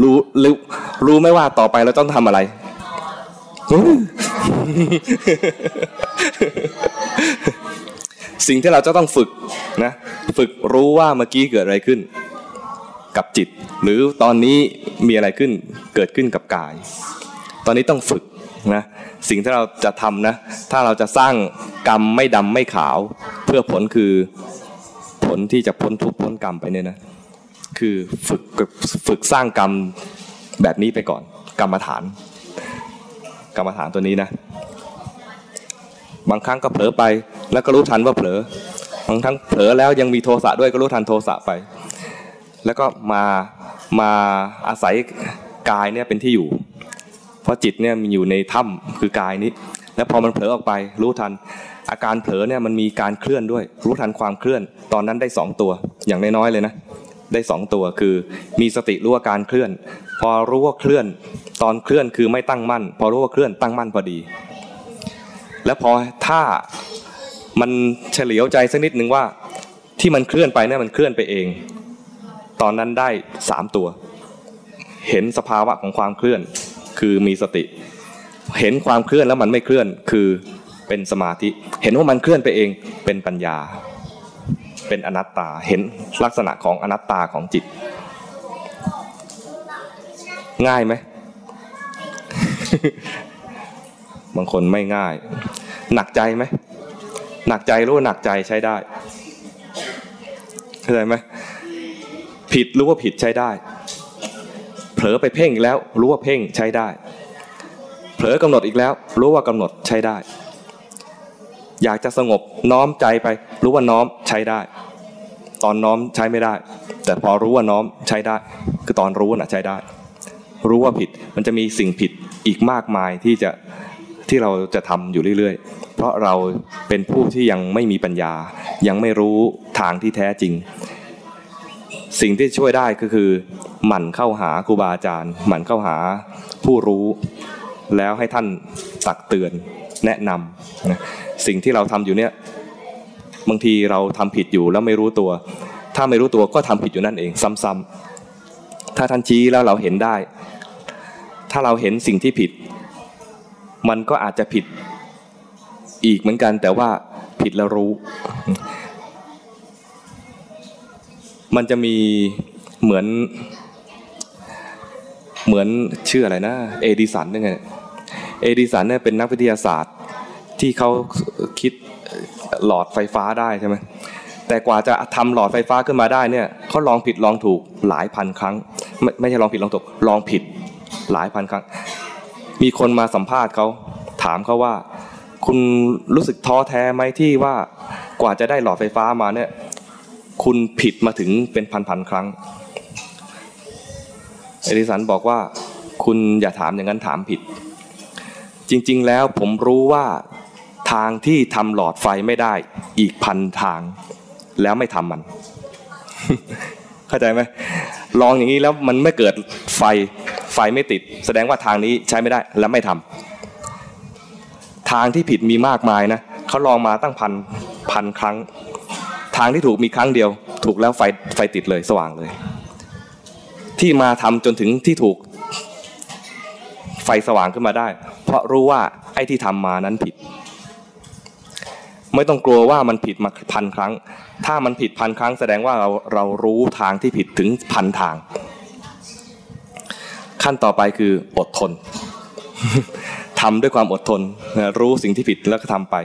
รู้รู้รู้ไหมว่าต่อไปเราต้องทำอะไรสิ่งที่เราจะต้องฝึกนะฝึกรู้ว่าเมื่อกี้เกิดอะไรขึ้น กับจิต หรือตอนนี้มีอะไรขึ้นเกิดขึ้นกับกาย ตอนนี้ต้องฝึกนะสิ่งที่เราจะทำนะถ้าเราจะสร้างกรรมไม่ดำไม่ขาว เพื่อผลคือผลที่จะพ้นทุกข์พ้นกรรมไปเนี่ยนะ คือฝึกฝึกสร้างกรรมแบบนี้ไปก่อน กรรมฐาน กรรมฐานตัวนี้นะ บางครั้งก็เผลอไปแล้วก็รู้ทันว่าเผลอบางครั้งเผลอแล้วยังมีโทสะด้วยก็รู้ทันโทสะไป แล้วก็มามาอาศัยกายเนี่ยเป็นที่อยู่ เพราะจิตเนี่ยมีอยู่ในถ้ำคือกายนี้ แล้วพอมันเผลอออกไปรู้ทัน อาการเผลอเนี่ยมันมีการเคลื่อนด้วย รู้ทันความเคลื่อน ตอนนั้นได้สองตัวอย่างน้อยๆเลยนะ ได้สองตัวคือ มีสติรู้อาการเคลื่อน พอรู้ว่าเคลื่อน ตอนเคลื่อนคือไม่ตั้งมั่น พอรู้ว่าเคลื่อนตั้งมั่นพอดี แล้วพอถ้ามันเฉลียวใจสักนิดหนึ่งว่าที่มันเคลื่อนไปเนี่ยมันเคลื่อนไปเอง ตอนนั้นได้สามตัว เห็นสภาวะของความเคลื่อน คือมีสติ เห็นความเคลื่อนแล้วมันไม่เคลื่อนคือเป็นสมาธิ เห็นว่ามันเคลื่อนไปเองเป็นปัญญา เป็นอนัตตาเห็นลักษณะของอนัตตาของจิต ง่ายไหมบางคนไม่ง่าย หนักใจไหมหนักใจรู้ว่าหนักใจใช้ได้เข้าใจไหมผิดรู้ว่าผิดใช้ได้ เผลอไปเพ่งอีกแล้ว รู้ว่าเพ่งใช้ได้ เผลอกำหนดอีกแล้ว รู้ว่ากำหนดใช้ได้ อยากจะสงบน้อมใจไป รู้ว่าน้อมใช้ได้ ตอนน้อมใช้ไม่ได้ แต่พอรู้ว่าน้อมใช้ได้ คือตอนรู้น่ะใช้ได้ รู้ว่าผิดมันจะมีสิ่งผิดอีกมากมายที่จะที่เราจะทำอยู่เรื่อยๆ เพราะเราเป็นผู้ที่ยังไม่มีปัญญา ยังไม่รู้ทางที่แท้จริง สิ่งที่ช่วยได้ก็คือ หมั่นเข้าหาครูบาอาจารย์ หมั่นเข้าหาผู้รู้ แล้วให้ท่านตักเตือนแนะนำนะ สิ่งที่เราทำอยู่เนี่ยบางทีเราทำผิดอยู่แล้วไม่รู้ตัว ถ้าไม่รู้ตัวก็ทำผิดอยู่นั่นเอง ซ้ำๆถ้าท่านชี้แล้วเราเห็นได้ ถ้าเราเห็นสิ่งที่ผิด มันก็อาจจะผิดอีกเหมือนกัน แต่ว่าผิดแล้วรู้ มันจะมีเหมือน เหมือนชื่ออะไรนะ เอดิสันนี่ไงเอดิสันเนี่ยเป็นนักวิทยาศาสตร์ ที่เขาคิดหลอดไฟฟ้าได้ใช่ไหมแต่กว่าจะทำหลอดไฟฟ้าขึ้นมาได้เนี่ยเขาลองผิดลองถูกหลายพันครั้ง ไม่ไม่ใช่ลองผิดลองถูกลองผิดหลายพันครั้ง มีคนมาสัมภาษณ์เขาถามเขาว่า คุณรู้สึกท้อแท้ไหมที่ว่ากว่าจะได้หลอดไฟฟ้ามาเนี่ย คุณผิดมาถึงเป็นพันๆครั้งเอดิสันบอกว่าคุณอย่าถามอย่างนั้นถามผิด จริง ๆ แล้วผมรู้ว่า ทางที่ทำหลอดไฟไม่ได้ อีกพันทาง แล้วไม่ทำมัน เข้าใจไหมลองอย่างนี้แล้วมันไม่เกิดไฟไฟไม่ติด แสดงว่าทางนี้ใช้ไม่ได้แล้วไม่ทำทางที่ผิดมีมากมายนะเขาลองมาตั้งพันพันครั้ง ทางที่ถูกมีครั้งเดียว ถูกแล้วไฟไฟติดเลยสว่างเลย ที่มาทำจนถึงที่ถูกไฟสว่างขึ้นมาได้ เพราะรู้ว่าไอ้ที่ทำมานั้นผิด ไม่ต้องกลัวว่ามันผิดมาพันครั้ง ถ้ามันผิดพันครั้ง แสดงว่าเราเรารู้ทางที่ผิดถึงพันทาง ขั้นต่อไปคืออดทนทำด้วยความอดทน รู้สิ่งที่ผิดแล้วก็ทำไป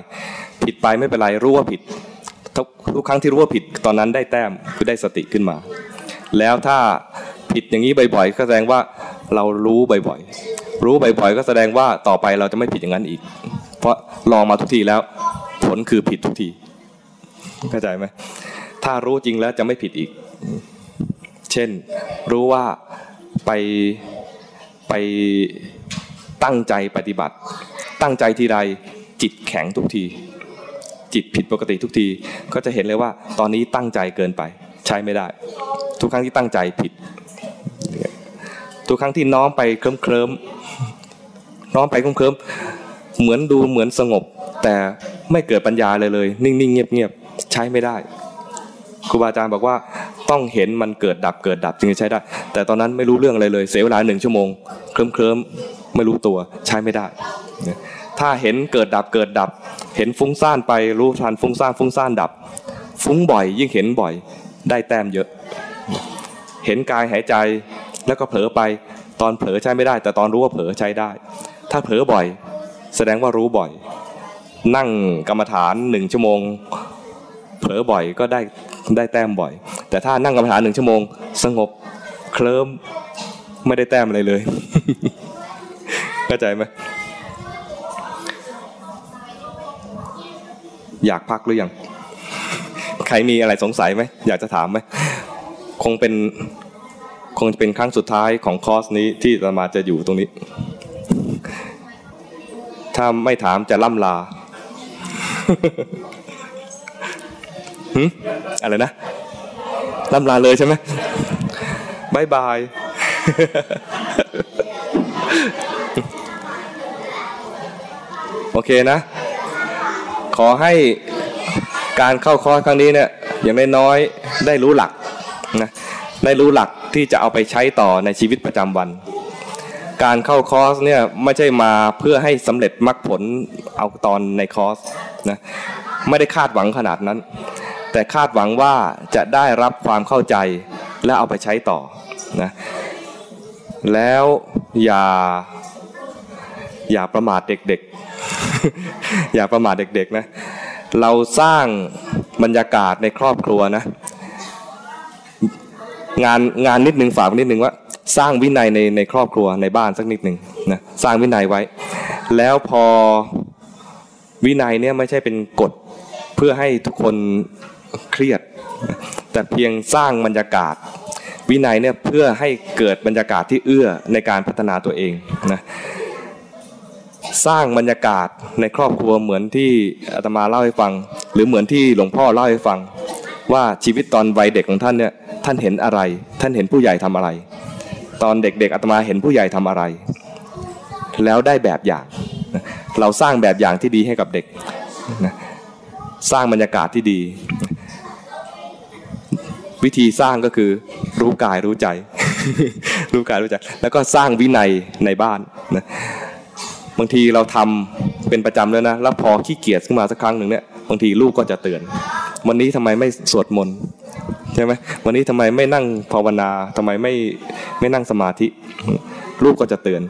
ผิดไปไม่เป็นไรรู้ว่าผิดทุกทุกครั้งที่รู้ว่าผิดตอนนั้นได้แต้มคือได้สติขึ้นมา แล้วถ้าผิดอย่างนี้บ่อยๆก็แสดงว่าเรารู้บ่อยๆรู้บ่อยๆก็แสดงว่าต่อไปเราจะไม่ผิดอย่างนั้นอีก เพราะลองมาทุกทีแล้ว ผลคือผิดทุกทีเข้าใจไหมถ้ารู้จริงแล้วจะไม่ผิดอีก เช่น รู้ว่าไปไปตั้งใจปฏิบัติ ตั้งใจทีใดจิตแข็งทุกที จิตผิดปกติทุกที ก็จะเห็นเลยว่า ตอนนี้ตั้งใจเกินไป ใช้ไม่ได้ ทุกครั้งที่ตั้งใจผิด ทุกครั้งที่น้อมไปเคลิ้มเคลิ้มน้อมไปเคลิ้มเคลิ้มเหมือนดูเหมือนสงบ แต่ไม่เกิดปัญญาเลยเลย นิ่งๆเงียบๆใช้ไม่ได้ครูบาอาจารย์บอกว่าต้องเห็นมันเกิดดับเกิดดับจึงจะใช้ได้ แต่ตอนนั้นไม่รู้เรื่องอะไรเลย เสียเวลาหนึ่งชั่วโมงเคลิ้มเคลิ้มไม่รู้ตัวใช้ไม่ได้ ถ้าเห็นเกิดดับเกิดดับ เห็นฟุ้งซ่านไปรู้ทันฟุ้งซ่านฟุ้งซ่านดับ ฟุ้งบ่อย ยิ่งเห็นบ่อยได้แต้มเยอะ เห็นกายหายใจแล้วก็เผลอไปตอนเผลอใช้ไม่ได้ แต่ตอนรู้ว่าเผลอใช้ได้ ถ้าเผลอบ่อย แสดงว่ารู้บ่อย นั่งกรรมฐานหนึ่งชั่วโมง เผลอบ่อยก็ได้ได้แต้มบ่อย แต่ถ้านั่งกรรมฐานหนึ่งชั่วโมง สงบเคลิ้มไม่ได้แต้มอะไรเลยเข้าใจไหมอยากพักหรือยัง ใครมีอะไรสงสัยไหม อยากจะถามไหม คงเป็น คงจะเป็นครั้งสุดท้ายของคอร์สนี้ที่จะมาจะอยู่ตรงนี้ ถ้าไม่ถามจะล่ำลา อะไรนะล่ำลาเลยใช่ไหมบายบาย โอเคนะ ขอให้การเข้าคอร์สครั้งนี้เนี่ยอย่างน้อยๆได้รู้หลักนะได้รู้หลักที่จะเอาไปใช้ต่อในชีวิตประจำวัน การเข้าคอร์สเนี่ยไม่ใช่มาเพื่อให้สำเร็จมรรคผลเอาตอนในคอร์ส นะไม่ได้คาดหวังขนาดนั้น แต่คาดหวังว่าจะได้รับความเข้าใจและเอาไปใช้ต่อนะแล้วอย่าอย่าประมาทเด็กๆ อย่าประมาทเด็กๆนะเราสร้างบรรยากาศในครอบครัวนะงานงานนิดหนึ่งฝากนิดหนึ่งว่า สร้างวินัยในในครอบครัวในบ้านสักนิดหนึ่งนะสร้างวินัยไว้ แล้วพอ วินัยเนี่ยไม่ใช่เป็นกฎเพื่อให้ทุกคนเครียด แต่เพียงสร้างบรรยากาศ วินัยเนี่ยเพื่อให้เกิดบรรยากาศที่เอื้อในการพัฒนาตัวเองนะสร้างบรรยากาศในครอบครัวเหมือนที่อาตมาเล่าให้ฟัง หรือเหมือนที่หลวงพ่อเล่าให้ฟัง ว่าชีวิตตอนวัยเด็กของท่านเนี่ยท่านเห็นอะไร ท่านเห็นผู้ใหญ่ทำอะไร ตอนเด็กๆอาตมาเห็นผู้ใหญ่ทำอะไร แล้วได้แบบอย่าง เราสร้างแบบอย่างที่ดีให้กับเด็กสร้างบรรยากาศที่ดี วิธีสร้างก็คือรู้กายรู้ใจ รู้กายรู้ใจ แล้วก็สร้างวินัยในบ้านนะบางทีเราทำเป็นประจำแล้วนะ แล้วพอขี้เกียจขึ้นมาสักครั้งหนึ่งเนี่ย บางทีลูกก็จะเตือน วันนี้ทำไมไม่สวดมนต์ใช่ไหมวันนี้ทำไมไม่นั่งภาวนาทำไมไม่ไม่นั่งสมาธิ ลูกก็จะเตือน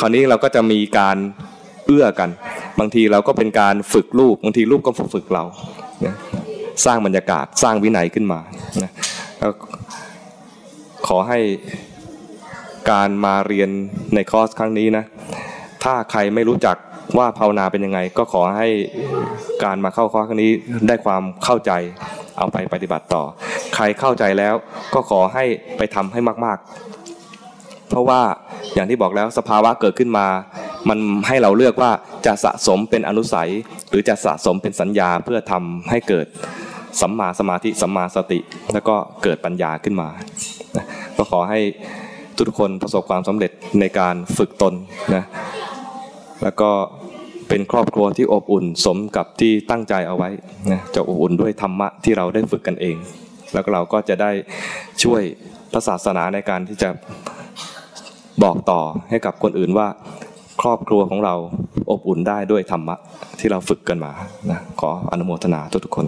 คราวนี้เราก็จะมีการ เอื้อกัน บางทีเราก็เป็นการฝึกลูก บางทีลูกก็ฝึกเราสร้างบรรยากาศสร้างวินัยขึ้นมานะขอให้การมาเรียนในคอร์สครั้งนี้นะ ถ้าใครไม่รู้จักว่าภาวนาเป็นยังไง ก็ขอให้การมาเข้าคอร์สครั้งนี้ได้ความเข้าใจเอาไปปฏิบัติต่อ ใครเข้าใจแล้วก็ขอให้ไปทำให้มาก ๆ เพราะว่าอย่างที่บอกแล้วสภาวะเกิดขึ้นมา มันให้เราเลือกว่าจะสะสมเป็นอนุสัย หรือจะสะสมเป็นสัญญาเพื่อทำให้เกิดสัมมาสมาธิสัมมาสติ แล้วก็เกิดปัญญาขึ้นมาก็ขอให้ทุกคนประสบความสำเร็จในการฝึกตนนะแล้วก็เป็นครอบครัวที่อบอุ่นสมกับที่ตั้งใจเอาไว้นะจะอบอุ่นด้วยธรรมะที่เราได้ฝึกกันเอง แล้วเราก็จะได้ช่วยพระศาสนาในการที่จะบอกต่อให้กับคนอื่นว่า ครอบครัวของเราอบอุ่นได้ด้วยธรรมะที่เราฝึกกันมานะขออนุโมทนาทุกทุกคน